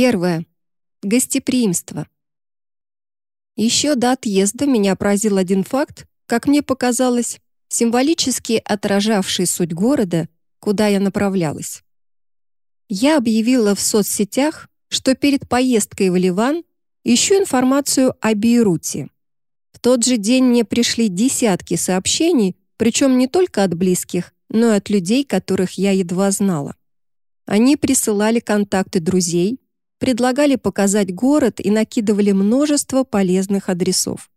Первое. Гостеприимство. Еще до отъезда меня поразил один факт, как мне показалось, символически отражавший суть города, куда я направлялась. Я объявила в соцсетях, что перед поездкой в Ливан ищу информацию о Бейруте. В тот же день мне пришли десятки сообщений, причем не только от близких, но и от людей, которых я едва знала. Они присылали контакты друзей, предлагали показать город и накидывали множество полезных адресов.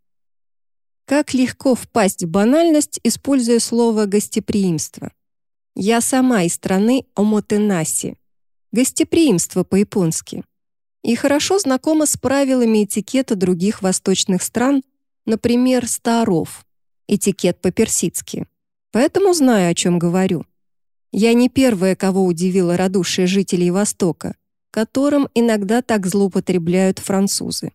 Как легко впасть в банальность, используя слово «гостеприимство». Я сама из страны Омотенаси. Гостеприимство по-японски. И хорошо знакома с правилами этикета других восточных стран, например, старов. Этикет по-персидски. Поэтому знаю, о чем говорю. Я не первая, кого удивила радушие жителей Востока которым иногда так злоупотребляют французы.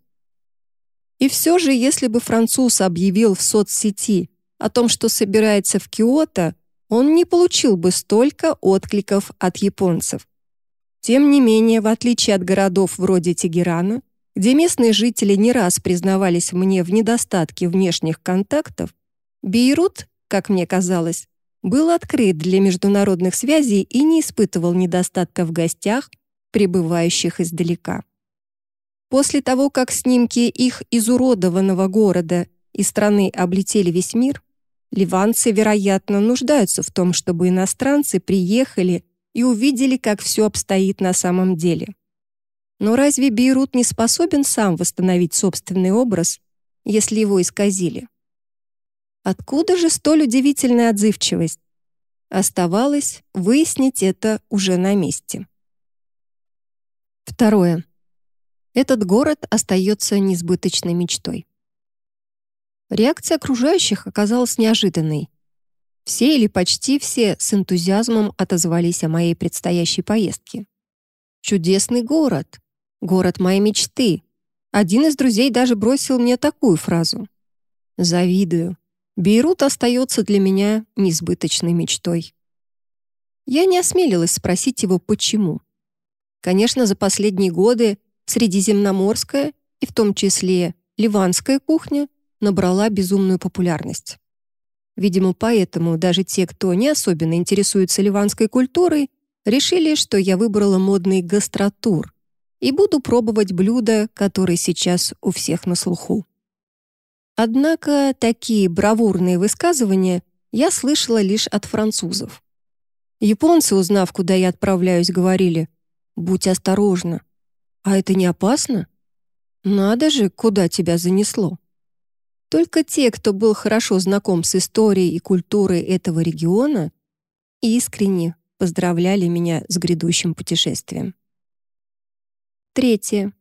И все же, если бы француз объявил в соцсети о том, что собирается в Киото, он не получил бы столько откликов от японцев. Тем не менее, в отличие от городов вроде Тегерана, где местные жители не раз признавались мне в недостатке внешних контактов, Бейрут, как мне казалось, был открыт для международных связей и не испытывал недостатка в гостях прибывающих издалека. После того, как снимки их изуродованного города и страны облетели весь мир, ливанцы, вероятно, нуждаются в том, чтобы иностранцы приехали и увидели, как все обстоит на самом деле. Но разве Бейрут не способен сам восстановить собственный образ, если его исказили? Откуда же столь удивительная отзывчивость? Оставалось выяснить это уже на месте. Второе. Этот город остается несбыточной мечтой. Реакция окружающих оказалась неожиданной. Все или почти все с энтузиазмом отозвались о моей предстоящей поездке. «Чудесный город! Город моей мечты!» Один из друзей даже бросил мне такую фразу. «Завидую. Бейрут остается для меня несбыточной мечтой». Я не осмелилась спросить его, почему. Конечно, за последние годы средиземноморская и в том числе ливанская кухня набрала безумную популярность. Видимо, поэтому даже те, кто не особенно интересуется ливанской культурой, решили, что я выбрала модный гастротур и буду пробовать блюда, которые сейчас у всех на слуху. Однако такие бравурные высказывания я слышала лишь от французов. Японцы, узнав, куда я отправляюсь, говорили, Будь осторожна. А это не опасно? Надо же, куда тебя занесло. Только те, кто был хорошо знаком с историей и культурой этого региона, искренне поздравляли меня с грядущим путешествием. Третье.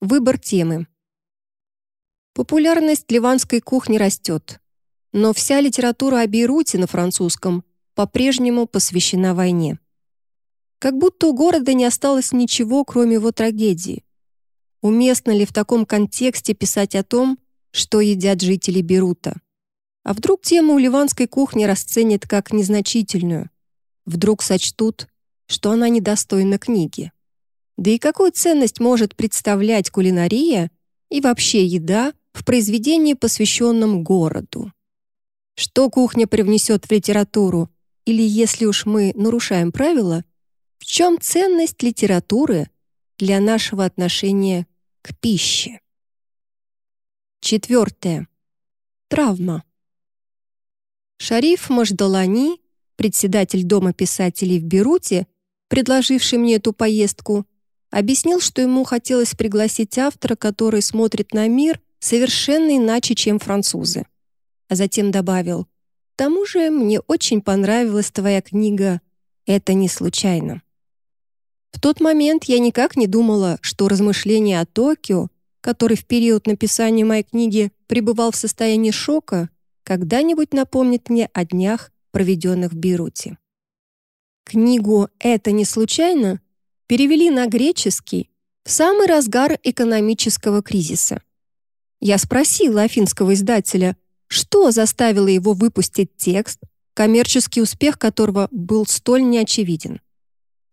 Выбор темы. Популярность ливанской кухни растет, но вся литература о Бейруте на французском по-прежнему посвящена войне. Как будто у города не осталось ничего, кроме его трагедии. Уместно ли в таком контексте писать о том, что едят жители Берута? А вдруг тему ливанской кухни расценят как незначительную? Вдруг сочтут, что она недостойна книги? Да и какую ценность может представлять кулинария и вообще еда в произведении, посвященном городу? Что кухня привнесет в литературу? Или, если уж мы нарушаем правила, чем ценность литературы для нашего отношения к пище? Четвертое. Травма. Шариф Мождалани, председатель Дома писателей в Беруте, предложивший мне эту поездку, объяснил, что ему хотелось пригласить автора, который смотрит на мир совершенно иначе, чем французы. А затем добавил, «К тому же мне очень понравилась твоя книга «Это не случайно». В тот момент я никак не думала, что размышления о Токио, который в период написания моей книги пребывал в состоянии шока, когда-нибудь напомнит мне о днях, проведенных в Бейруте. Книгу «Это не случайно» перевели на греческий в самый разгар экономического кризиса. Я спросила афинского издателя, что заставило его выпустить текст, коммерческий успех которого был столь неочевиден.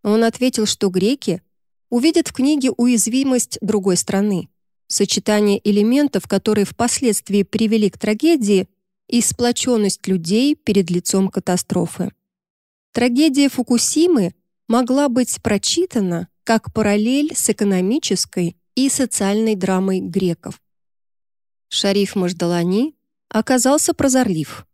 Он ответил, что греки увидят в книге уязвимость другой страны, сочетание элементов, которые впоследствии привели к трагедии, и сплоченность людей перед лицом катастрофы. Трагедия Фукусимы могла быть прочитана как параллель с экономической и социальной драмой греков. Шариф Маждалани оказался прозорлив.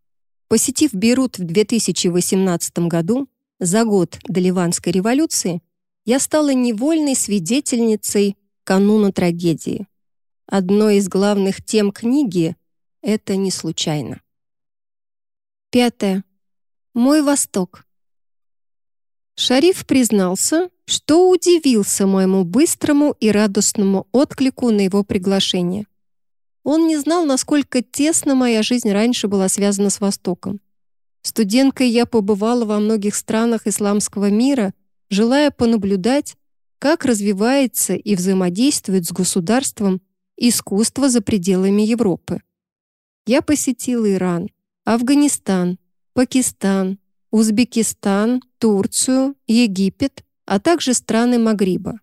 Посетив Бейрут в 2018 году, за год до Ливанской революции, я стала невольной свидетельницей кануна трагедии. Одной из главных тем книги — это не случайно. Пятое. Мой Восток. Шариф признался, что удивился моему быстрому и радостному отклику на его приглашение. Он не знал, насколько тесно моя жизнь раньше была связана с Востоком. Студенткой я побывала во многих странах исламского мира, желая понаблюдать, как развивается и взаимодействует с государством искусство за пределами Европы. Я посетила Иран, Афганистан, Пакистан, Узбекистан, Турцию, Египет, а также страны Магриба.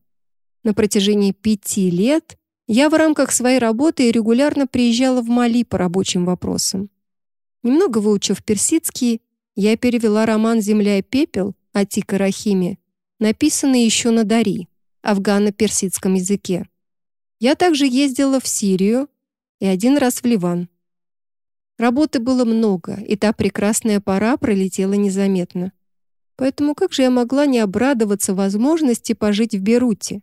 На протяжении пяти лет я в рамках своей работы регулярно приезжала в Мали по рабочим вопросам. Немного выучив персидский, я перевела роман «Земля и пепел» Атика Рахими, написанный еще на Дари, афгано-персидском языке. Я также ездила в Сирию и один раз в Ливан. Работы было много, и та прекрасная пора пролетела незаметно. Поэтому как же я могла не обрадоваться возможности пожить в Беруте?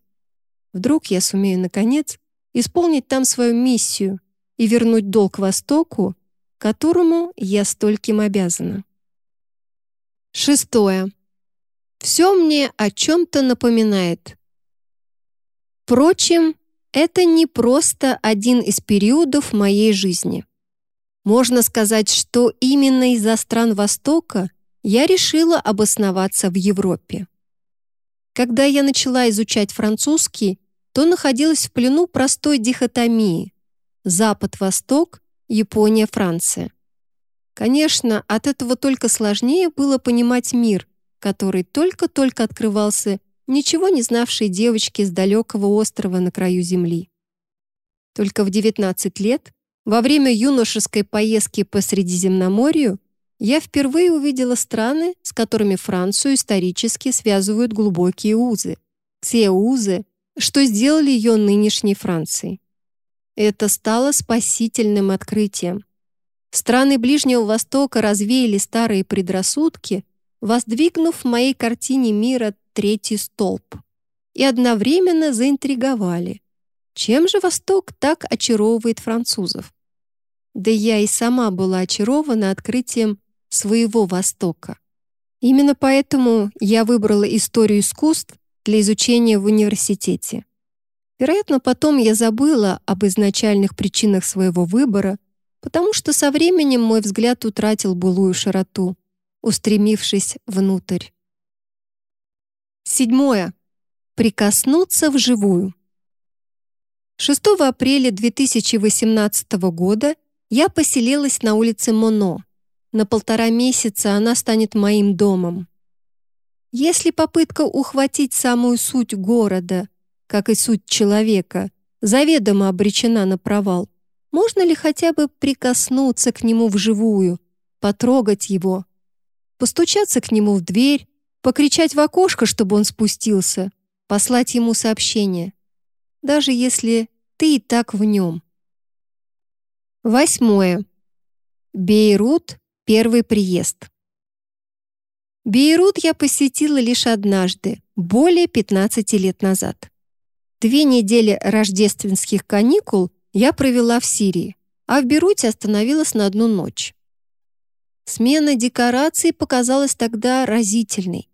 Вдруг я сумею, наконец, исполнить там свою миссию и вернуть долг Востоку, которому я стольким обязана. Шестое. Все мне о чем-то напоминает. Впрочем, это не просто один из периодов моей жизни. Можно сказать, что именно из-за стран Востока я решила обосноваться в Европе. Когда я начала изучать французский, то находилась в плену простой дихотомии Запад-Восток, Япония-Франция. Конечно, от этого только сложнее было понимать мир, который только-только открывался ничего не знавшей девочке с далекого острова на краю земли. Только в 19 лет, во время юношеской поездки по Средиземноморью, я впервые увидела страны, с которыми Францию исторически связывают глубокие узы. Те узы, что сделали ее нынешней Францией. Это стало спасительным открытием. Страны Ближнего Востока развеяли старые предрассудки, воздвигнув в моей картине мира третий столб и одновременно заинтриговали. Чем же Восток так очаровывает французов? Да я и сама была очарована открытием своего Востока. Именно поэтому я выбрала историю искусств для изучения в университете. Вероятно, потом я забыла об изначальных причинах своего выбора, потому что со временем мой взгляд утратил былую широту, устремившись внутрь. Седьмое. Прикоснуться вживую. 6 апреля 2018 года я поселилась на улице Моно. На полтора месяца она станет моим домом. Если попытка ухватить самую суть города, как и суть человека, заведомо обречена на провал, можно ли хотя бы прикоснуться к нему вживую, потрогать его, постучаться к нему в дверь, покричать в окошко, чтобы он спустился, послать ему сообщение, даже если ты и так в нем. Восьмое. Бейрут. Первый приезд. Бейрут я посетила лишь однажды, более 15 лет назад. Две недели рождественских каникул я провела в Сирии, а в Бейруте остановилась на одну ночь. Смена декораций показалась тогда разительной.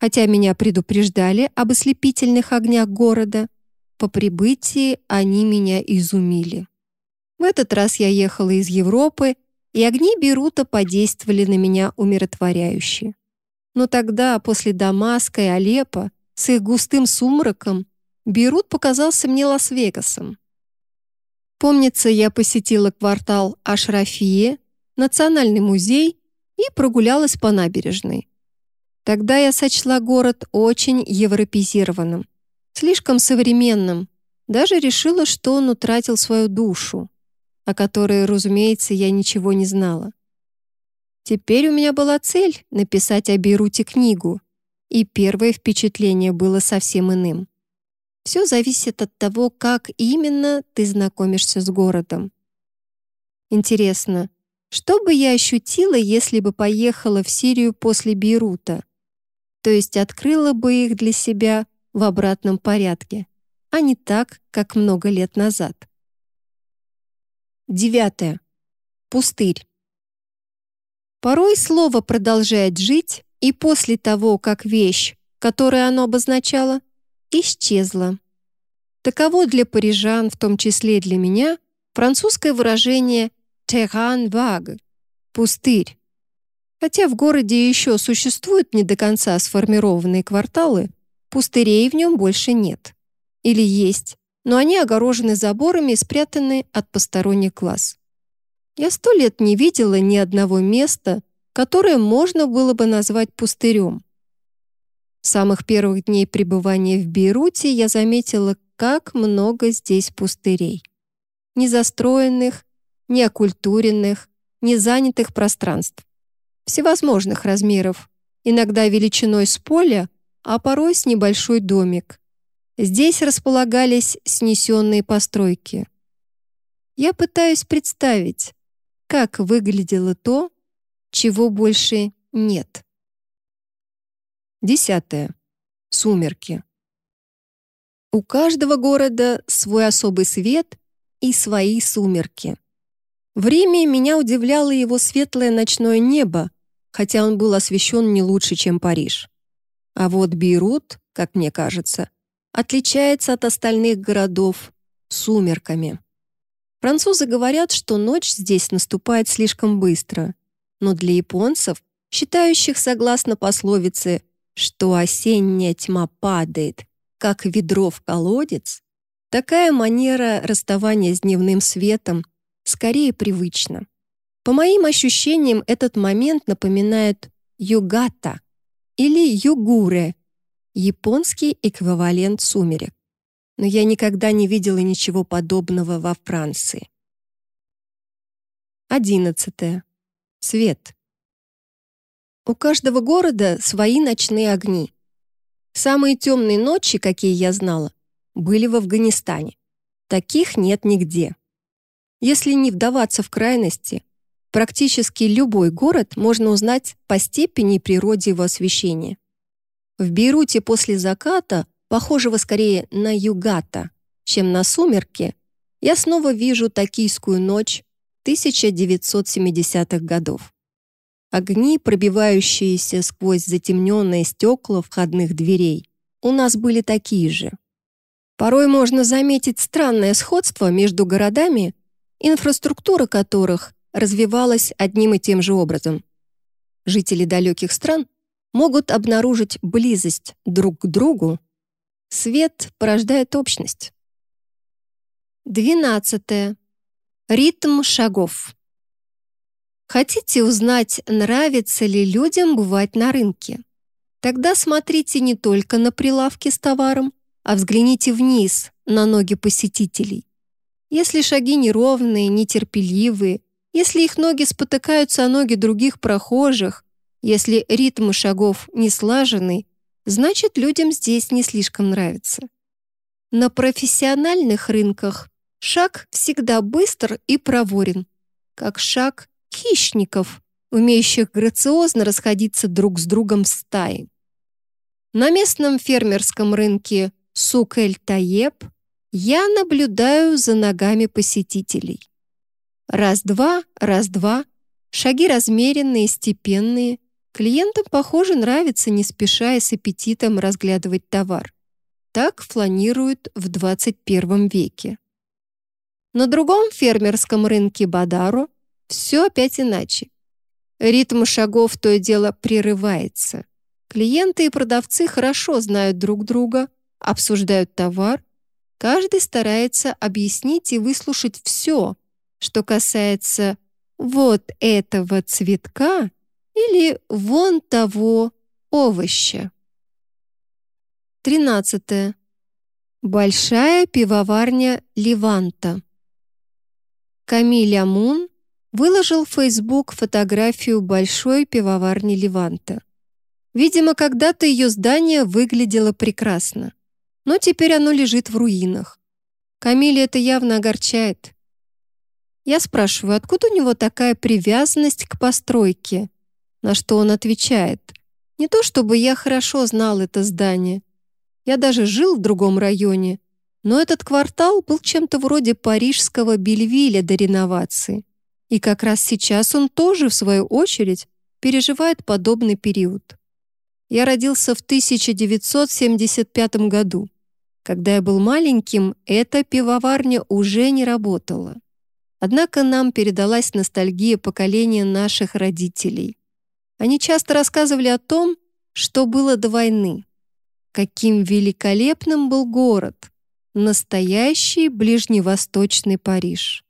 Хотя меня предупреждали об ослепительных огнях города, по прибытии они меня изумили. В этот раз я ехала из Европы, и огни Берута подействовали на меня умиротворяюще. Но тогда, после Дамаска и Алеппо, с их густым сумраком, Берут показался мне Лас-Вегасом. Помнится, я посетила квартал Ашрафие, Национальный музей и прогулялась по набережной. Тогда я сочла город очень европезированным. слишком современным. Даже решила, что он утратил свою душу, о которой, разумеется, я ничего не знала. Теперь у меня была цель — написать о Бейруте книгу, и первое впечатление было совсем иным. Все зависит от того, как именно ты знакомишься с городом. Интересно, что бы я ощутила, если бы поехала в Сирию после Бейрута? То есть открыла бы их для себя в обратном порядке, а не так, как много лет назад. Девятое. Пустырь. Порой слово продолжает жить, и после того, как вещь, которую оно обозначало, исчезла. Таково для парижан, в том числе для меня, французское выражение «terrain vague» — «пустырь». Хотя в городе еще существуют не до конца сформированные кварталы, пустырей в нем больше нет. Или есть, но они огорожены заборами и спрятаны от посторонних глаз. Я сто лет не видела ни одного места, которое можно было бы назвать пустырем. С самых первых дней пребывания в Бейруте я заметила, как много здесь пустырей. Незастроенных, неокультуренных, незанятых пространств. Всевозможных размеров, иногда величиной с поля, а порой с небольшой домик. Здесь располагались снесенные постройки. Я пытаюсь представить, как выглядело то, чего больше нет. Десятое. Сумерки. У каждого города свой особый свет и свои сумерки. В Риме меня удивляло его светлое ночное небо, хотя он был освещен не лучше, чем Париж. А вот Бейрут, как мне кажется, отличается от остальных городов сумерками. Французы говорят, что ночь здесь наступает слишком быстро, но для японцев, считающих согласно пословице, что осенняя тьма падает, как ведро в колодец, такая манера расставания с дневным светом скорее привычна. По моим ощущениям, этот момент напоминает югата или югуре, японский эквивалент сумерек но я никогда не видела ничего подобного во Франции. Одиннадцатое. Свет. У каждого города свои ночные огни. Самые темные ночи, какие я знала, были в Афганистане. Таких нет нигде. Если не вдаваться в крайности, практически любой город можно узнать по степени и природе его освещения. В Бейруте после заката похожего скорее на югата, чем на сумерки, я снова вижу токийскую ночь 1970-х годов. Огни, пробивающиеся сквозь затемненные стекла входных дверей, у нас были такие же. Порой можно заметить странное сходство между городами, инфраструктура которых развивалась одним и тем же образом. Жители далеких стран могут обнаружить близость друг к другу Свет порождает общность. Двенадцатое. Ритм шагов. Хотите узнать, нравится ли людям бывать на рынке? Тогда смотрите не только на прилавки с товаром, а взгляните вниз, на ноги посетителей. Если шаги неровные, нетерпеливые, если их ноги спотыкаются о ноги других прохожих, если ритм шагов не слаженный, значит, людям здесь не слишком нравится. На профессиональных рынках шаг всегда быстр и проворен, как шаг хищников, умеющих грациозно расходиться друг с другом в стае. На местном фермерском рынке Сукэль-Таеб я наблюдаю за ногами посетителей. Раз-два, раз-два, шаги размеренные, степенные, Клиентам, похоже, нравится не спеша и с аппетитом разглядывать товар. Так фланируют в 21 веке. На другом фермерском рынке Бадару все опять иначе. Ритм шагов то и дело прерывается. Клиенты и продавцы хорошо знают друг друга, обсуждают товар. Каждый старается объяснить и выслушать все, что касается вот этого цветка или вон того овоща. 13. Большая пивоварня «Леванта». Камиль Амун выложил в Facebook фотографию большой пивоварни «Леванта». Видимо, когда-то ее здание выглядело прекрасно, но теперь оно лежит в руинах. Камиле это явно огорчает. Я спрашиваю, откуда у него такая привязанность к постройке? На что он отвечает. Не то чтобы я хорошо знал это здание, я даже жил в другом районе, но этот квартал был чем-то вроде парижского Бельвиля до реновации. И как раз сейчас он тоже, в свою очередь, переживает подобный период. Я родился в 1975 году. Когда я был маленьким, эта пивоварня уже не работала. Однако нам передалась ностальгия поколения наших родителей. Они часто рассказывали о том, что было до войны. Каким великолепным был город! Настоящий ближневосточный Париж.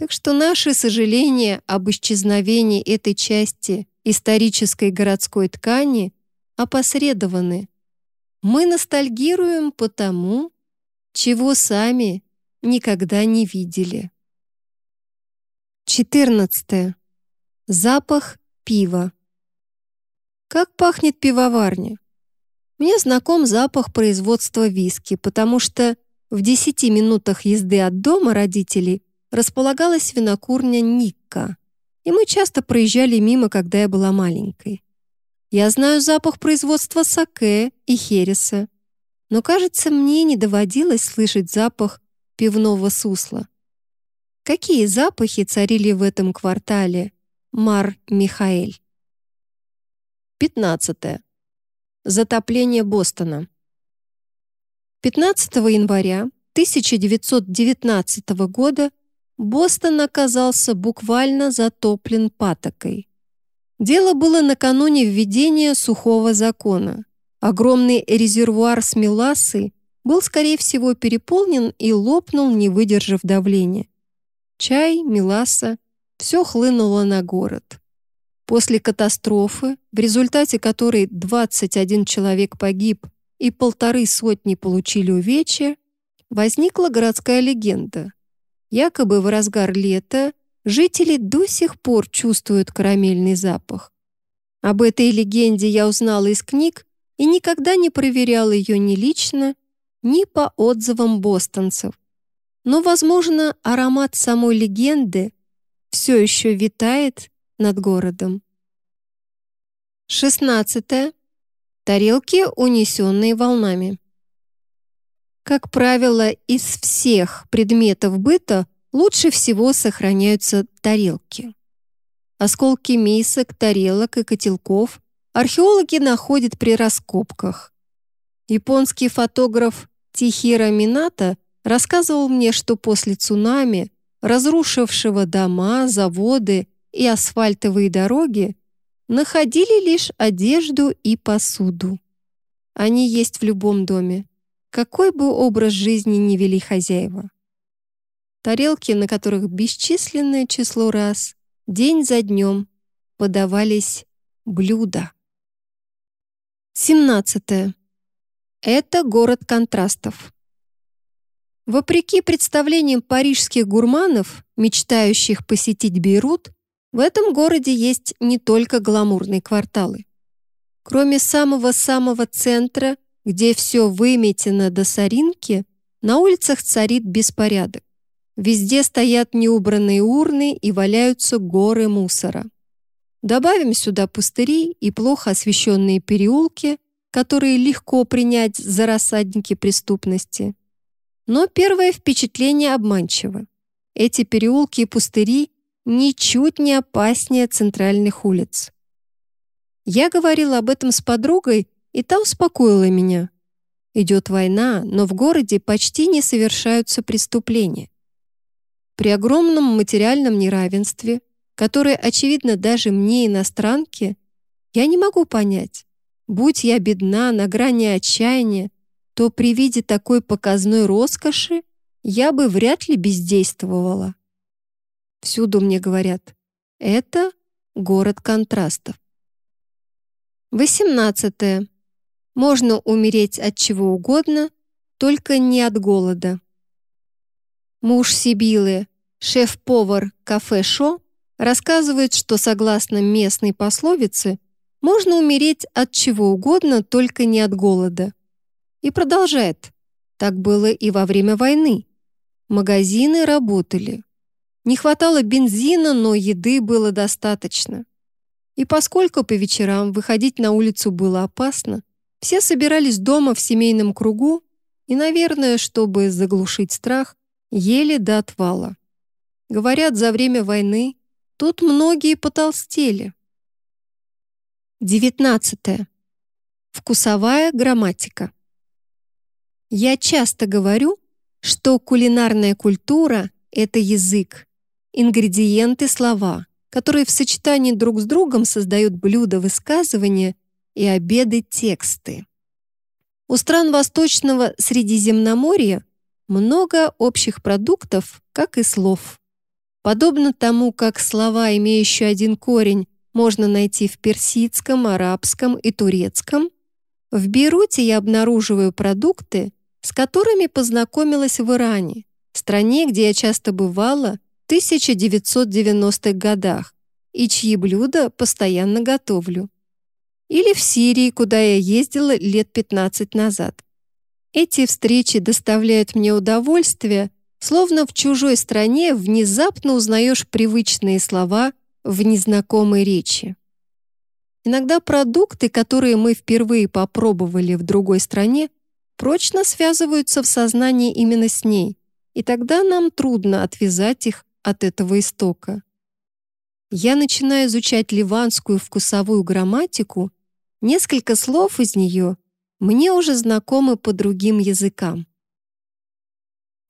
Так что наши сожаления об исчезновении этой части исторической городской ткани опосредованы. Мы ностальгируем по тому, чего сами никогда не видели. 14. Запах пива. Как пахнет пивоварня? Мне знаком запах производства виски, потому что в 10 минутах езды от дома родителей располагалась винокурня Никка, и мы часто проезжали мимо, когда я была маленькой. Я знаю запах производства саке и хереса, но, кажется, мне не доводилось слышать запах пивного сусла. Какие запахи царили в этом квартале, Мар Михаэль? 15. Затопление Бостона. 15 января 1919 года Бостон оказался буквально затоплен патокой. Дело было накануне введения сухого закона. Огромный резервуар с мелассой был, скорее всего, переполнен и лопнул, не выдержав давления. Чай, меласса — все хлынуло на город. После катастрофы, в результате которой 21 человек погиб и полторы сотни получили увечья, возникла городская легенда. Якобы в разгар лета жители до сих пор чувствуют карамельный запах. Об этой легенде я узнала из книг и никогда не проверяла ее ни лично, ни по отзывам бостонцев. Но, возможно, аромат самой легенды все еще витает над городом. 16. Тарелки, унесенные волнами. Как правило, из всех предметов быта лучше всего сохраняются тарелки. Осколки мисок, тарелок и котелков археологи находят при раскопках. Японский фотограф Тихира Мината рассказывал мне, что после цунами, разрушившего дома, заводы и асфальтовые дороги, находили лишь одежду и посуду. Они есть в любом доме, какой бы образ жизни ни вели хозяева. Тарелки, на которых бесчисленное число раз, день за днем, подавались блюда. 17. Это город контрастов. Вопреки представлениям парижских гурманов, мечтающих посетить Бейрут, в этом городе есть не только гламурные кварталы. Кроме самого-самого центра, где все выметено до соринки, на улицах царит беспорядок. Везде стоят неубранные урны и валяются горы мусора. Добавим сюда пустыри и плохо освещенные переулки, которые легко принять за рассадники преступности. Но первое впечатление обманчиво. Эти переулки и пустыри ничуть не опаснее центральных улиц. Я говорила об этом с подругой, и та успокоила меня. Идет война, но в городе почти не совершаются преступления. При огромном материальном неравенстве, которое очевидно даже мне, иностранке, я не могу понять, будь я бедна на грани отчаяния, то при виде такой показной роскоши я бы вряд ли бездействовала. Всюду мне говорят, это город контрастов. 18. Можно умереть от чего угодно, только не от голода. Муж Сибилы, шеф-повар кафе «Шо», рассказывает, что согласно местной пословице можно умереть от чего угодно, только не от голода. И продолжает. Так было и во время войны. Магазины работали. Не хватало бензина, но еды было достаточно. И поскольку по вечерам выходить на улицу было опасно, все собирались дома в семейном кругу и, наверное, чтобы заглушить страх, ели до отвала. Говорят, за время войны тут многие потолстели. 19. Вкусовая грамматика. Я часто говорю, что кулинарная культура — это язык, ингредиенты слова, которые в сочетании друг с другом создают блюда высказывания и обеды тексты. У стран Восточного Средиземноморья много общих продуктов, как и слов. Подобно тому, как слова, имеющие один корень, можно найти в персидском, арабском и турецком, в Бейруте я обнаруживаю продукты, с которыми познакомилась в Иране, стране, где я часто бывала в 1990-х годах и чьи блюда постоянно готовлю. Или в Сирии, куда я ездила лет 15 назад. Эти встречи доставляют мне удовольствие, словно в чужой стране внезапно узнаешь привычные слова в незнакомой речи. Иногда продукты, которые мы впервые попробовали в другой стране, прочно связываются в сознании именно с ней, и тогда нам трудно отвязать их от этого истока. Я начинаю изучать ливанскую вкусовую грамматику, несколько слов из нее мне уже знакомы по другим языкам.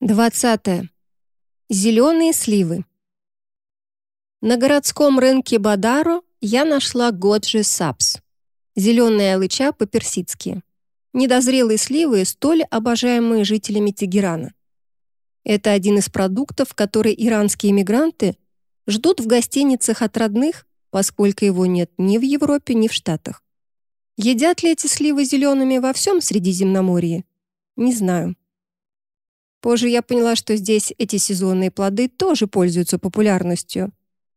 20. Зеленые сливы. На городском рынке Бадаро я нашла годжи сапс. Зеленая алыча по-персидски недозрелые сливы, столь обожаемые жителями Тегерана. Это один из продуктов, который иранские иммигранты ждут в гостиницах от родных, поскольку его нет ни в Европе, ни в Штатах. Едят ли эти сливы зелеными во всем Средиземноморье? Не знаю. Позже я поняла, что здесь эти сезонные плоды тоже пользуются популярностью,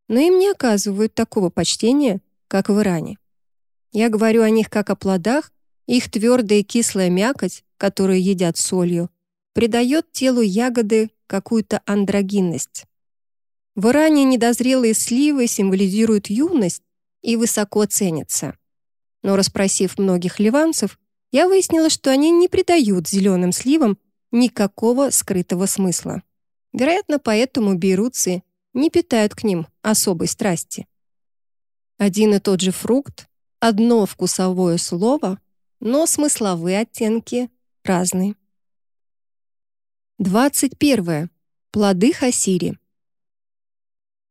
но им не оказывают такого почтения, как в Иране. Я говорю о них как о плодах, их твердая и кислая мякоть, которую едят солью, придает телу ягоды какую-то андрогинность. В Иране недозрелые сливы символизируют юность и высоко ценятся. Но расспросив многих ливанцев, я выяснила, что они не придают зеленым сливам никакого скрытого смысла. Вероятно, поэтому бейрутцы не питают к ним особой страсти. Один и тот же фрукт, одно вкусовое слово но смысловые оттенки разные. 21. Плоды хасири.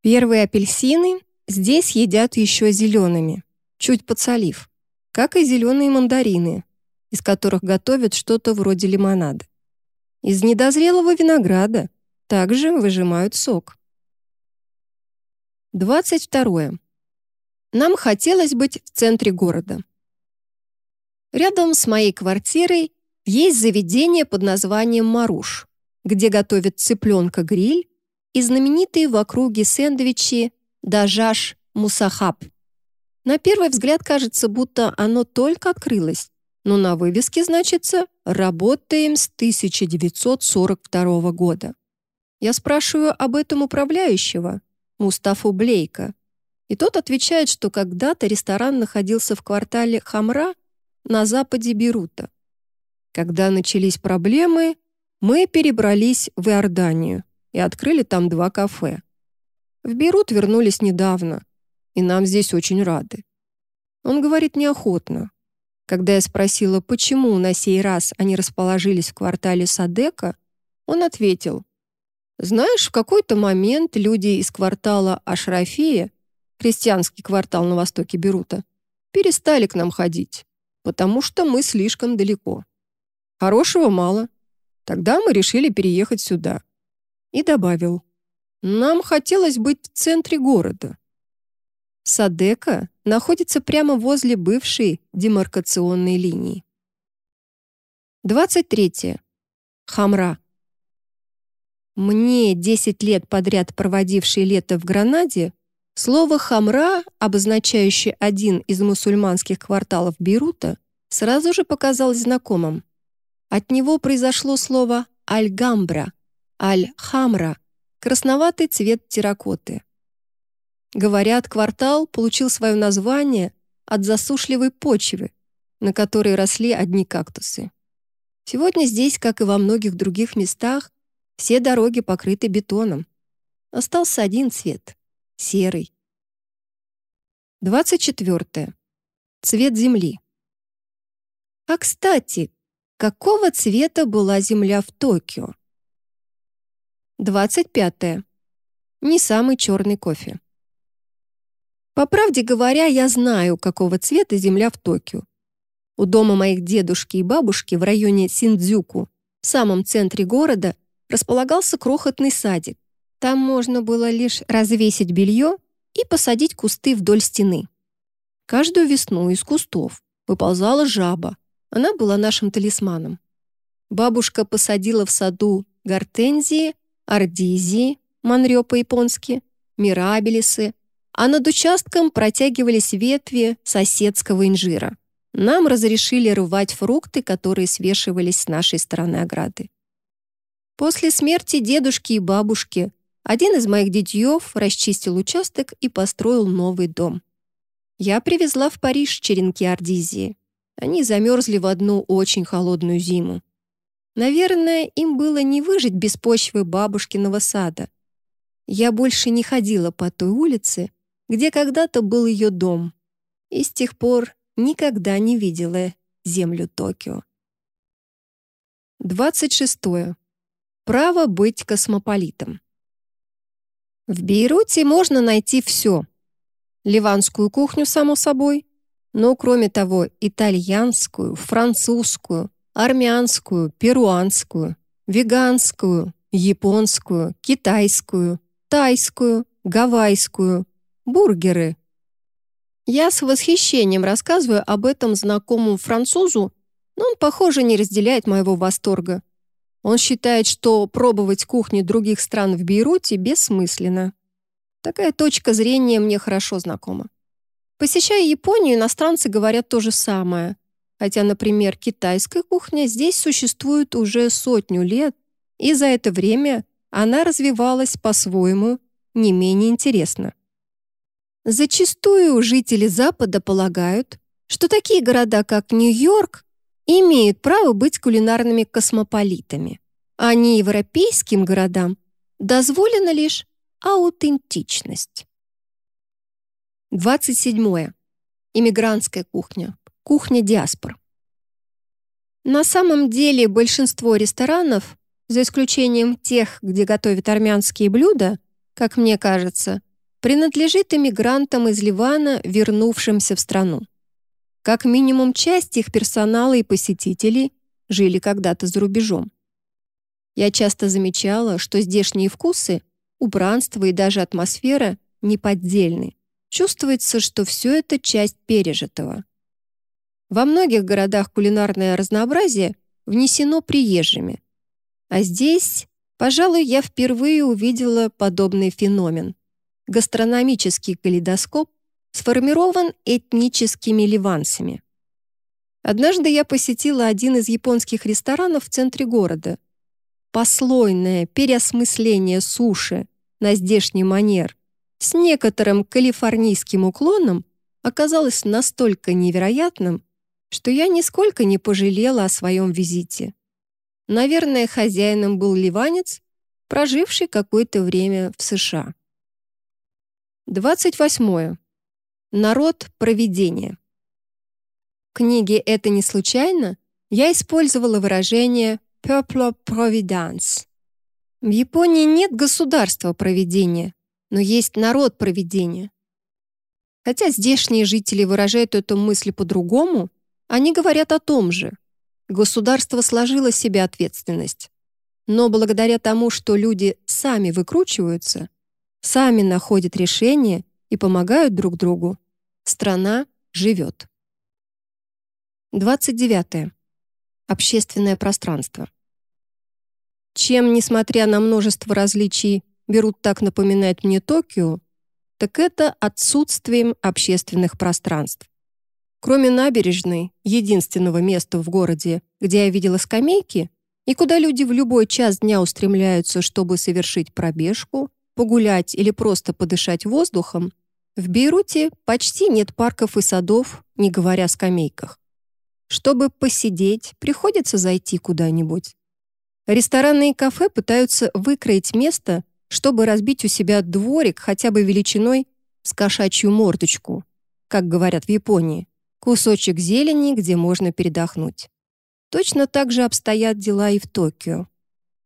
Первые апельсины здесь едят еще зелеными, чуть подсолив, как и зеленые мандарины, из которых готовят что-то вроде лимонада. Из недозрелого винограда также выжимают сок. 22. Нам хотелось быть в центре города. Рядом с моей квартирой есть заведение под названием «Маруш», где готовят цыпленка-гриль и знаменитые в округе сэндвичи «Дажаш Мусахаб». На первый взгляд кажется, будто оно только открылось, но на вывеске значится «Работаем с 1942 года». Я спрашиваю об этом управляющего, Мустафу Блейка, и тот отвечает, что когда-то ресторан находился в квартале Хамра на западе Бейрута. Когда начались проблемы, мы перебрались в Иорданию и открыли там два кафе. В Бейрут вернулись недавно, и нам здесь очень рады. Он говорит неохотно. Когда я спросила, почему на сей раз они расположились в квартале Садека, он ответил, «Знаешь, в какой-то момент люди из квартала Ашрафия, христианский квартал на востоке Бейрута, перестали к нам ходить потому что мы слишком далеко. Хорошего мало. Тогда мы решили переехать сюда. И добавил, нам хотелось быть в центре города. Садека находится прямо возле бывшей демаркационной линии. 23. Хамра. Мне, 10 лет подряд проводивший лето в Гранаде, слово «хамра», обозначающее один из мусульманских кварталов Бейрута, сразу же показалось знакомым. От него произошло слово «аль-гамбра», «аль-хамра», красноватый цвет терракоты. Говорят, квартал получил свое название от засушливой почвы, на которой росли одни кактусы. Сегодня здесь, как и во многих других местах, все дороги покрыты бетоном. Остался один цвет — серый. 24. Цвет земли. А, кстати, какого цвета была земля в Токио? 25. Не самый черный кофе. По правде говоря, я знаю, какого цвета земля в Токио. У дома моих дедушки и бабушки в районе Синдзюку, в самом центре города, располагался крохотный садик. Там можно было лишь развесить белье и посадить кусты вдоль стены. Каждую весну из кустов выползала жаба. Она была нашим талисманом. Бабушка посадила в саду гортензии, ордизии, манрё по-японски, мирабелисы, а над участком протягивались ветви соседского инжира. Нам разрешили рвать фрукты, которые свешивались с нашей стороны ограды. После смерти дедушки и бабушки один из моих детьев расчистил участок и построил новый дом. Я привезла в Париж черенки ордизии. Они замерзли в одну очень холодную зиму. Наверное, им было не выжить без почвы бабушкиного сада. Я больше не ходила по той улице, где когда-то был ее дом, и с тех пор никогда не видела землю Токио. 26. Право быть космополитом. В Бейруте можно найти все. Ливанскую кухню, само собой, но, кроме того, итальянскую, французскую, армянскую, перуанскую, веганскую, японскую, китайскую, тайскую, гавайскую, бургеры. Я с восхищением рассказываю об этом знакомому французу, но он, похоже, не разделяет моего восторга. Он считает, что пробовать кухни других стран в Бейруте бессмысленно. Такая точка зрения мне хорошо знакома. Посещая Японию, иностранцы говорят то же самое. Хотя, например, китайская кухня здесь существует уже сотню лет, и за это время она развивалась по-своему не менее интересно. Зачастую жители Запада полагают, что такие города, как Нью-Йорк, имеют право быть кулинарными космополитами, а не европейским городам дозволена лишь аутентичность. 27. Иммигрантская кухня. Кухня диаспор. На самом деле большинство ресторанов, за исключением тех, где готовят армянские блюда, как мне кажется, принадлежит иммигрантам из Ливана, вернувшимся в страну. Как минимум часть их персонала и посетителей жили когда-то за рубежом. Я часто замечала, что здешние вкусы, убранство и даже атмосфера неподдельны. Чувствуется, что все это часть пережитого. Во многих городах кулинарное разнообразие внесено приезжими. А здесь, пожалуй, я впервые увидела подобный феномен гастрономический калейдоскоп сформирован этническими ливанцами. Однажды я посетила один из японских ресторанов в центре города. Послойное переосмысление суши на здешний манер с некоторым калифорнийским уклоном оказалось настолько невероятным, что я нисколько не пожалела о своем визите. Наверное, хозяином был ливанец, проживший какое-то время в США. 28. Народ провидения. В книге «Это не случайно» я использовала выражение «peuple providence». В Японии нет государства провидения, но есть народ провидения. Хотя здешние жители выражают эту мысль по-другому, они говорят о том же. Государство сложило себе ответственность. Но благодаря тому, что люди сами выкручиваются, сами находят решения и помогают друг другу, страна живет. 29. Общественное пространство. Чем, несмотря на множество различий, берут так напоминать мне Токио, так это отсутствием общественных пространств. Кроме набережной, единственного места в городе, где я видела скамейки, и куда люди в любой час дня устремляются, чтобы совершить пробежку, погулять или просто подышать воздухом, в Бейруте почти нет парков и садов, не говоря о скамейках. Чтобы посидеть, приходится зайти куда-нибудь. Рестораны и кафе пытаются выкроить место, чтобы разбить у себя дворик хотя бы величиной с кошачью мордочку, как говорят в Японии, кусочек зелени, где можно передохнуть. Точно так же обстоят дела и в Токио.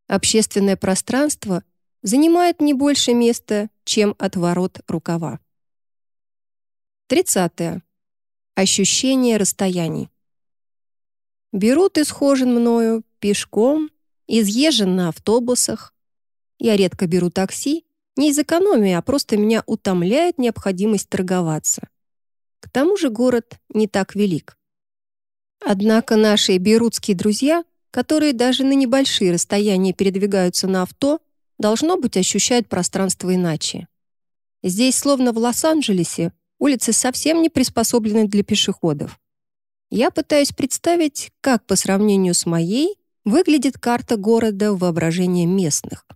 Общественное пространство занимает не больше места, чем от ворот рукава. 30. Ощущение расстояний. Берут исхожен мною пешком, изъезжен на автобусах. Я редко беру такси, не из экономии, а просто меня утомляет необходимость торговаться. К тому же город не так велик. Однако наши берутские друзья, которые даже на небольшие расстояния передвигаются на авто, должно быть, ощущают пространство иначе. Здесь, словно в Лос-Анджелесе, улицы совсем не приспособлены для пешеходов. Я пытаюсь представить, как по сравнению с моей выглядит карта города в воображении местных.